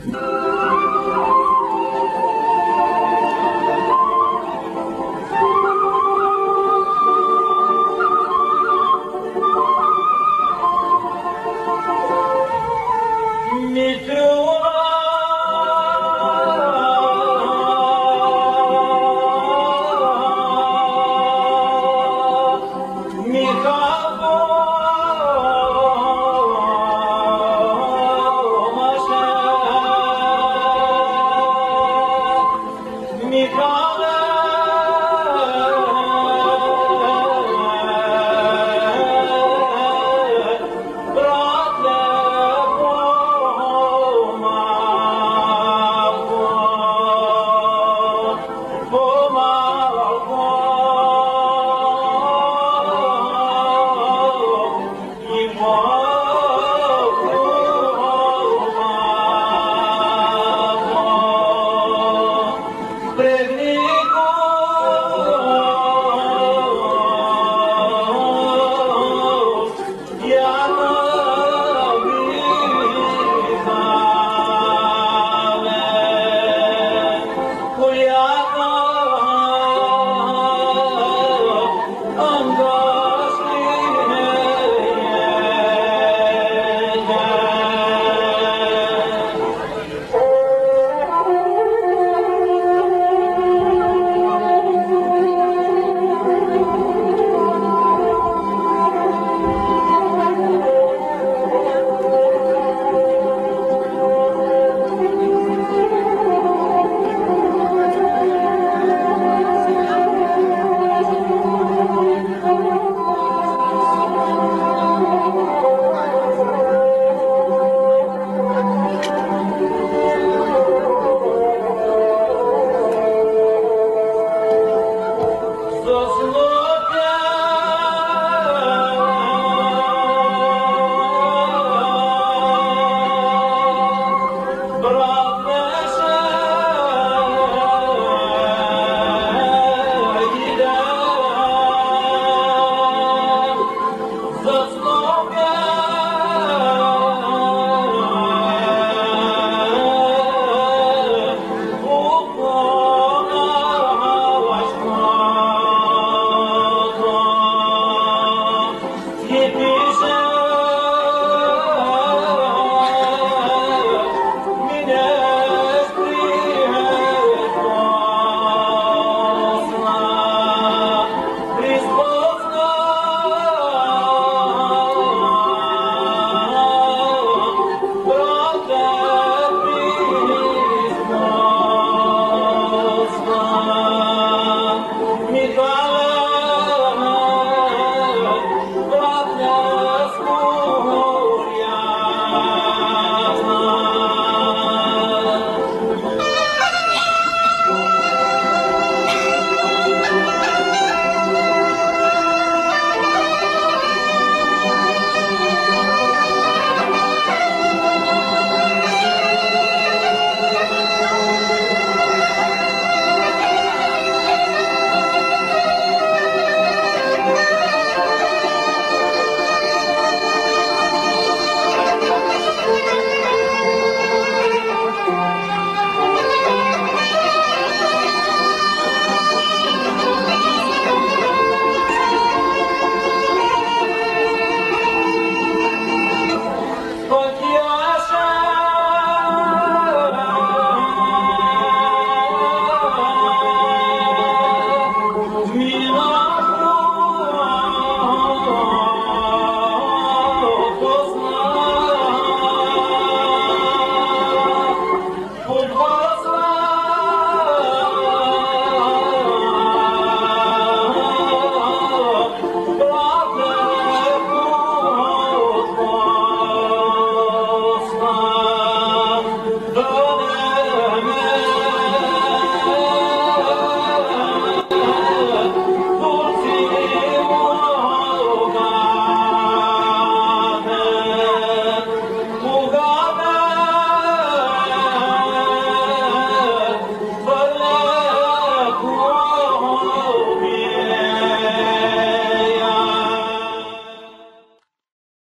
No. fall.